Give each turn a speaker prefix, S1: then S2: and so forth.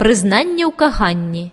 S1: Признання у каганні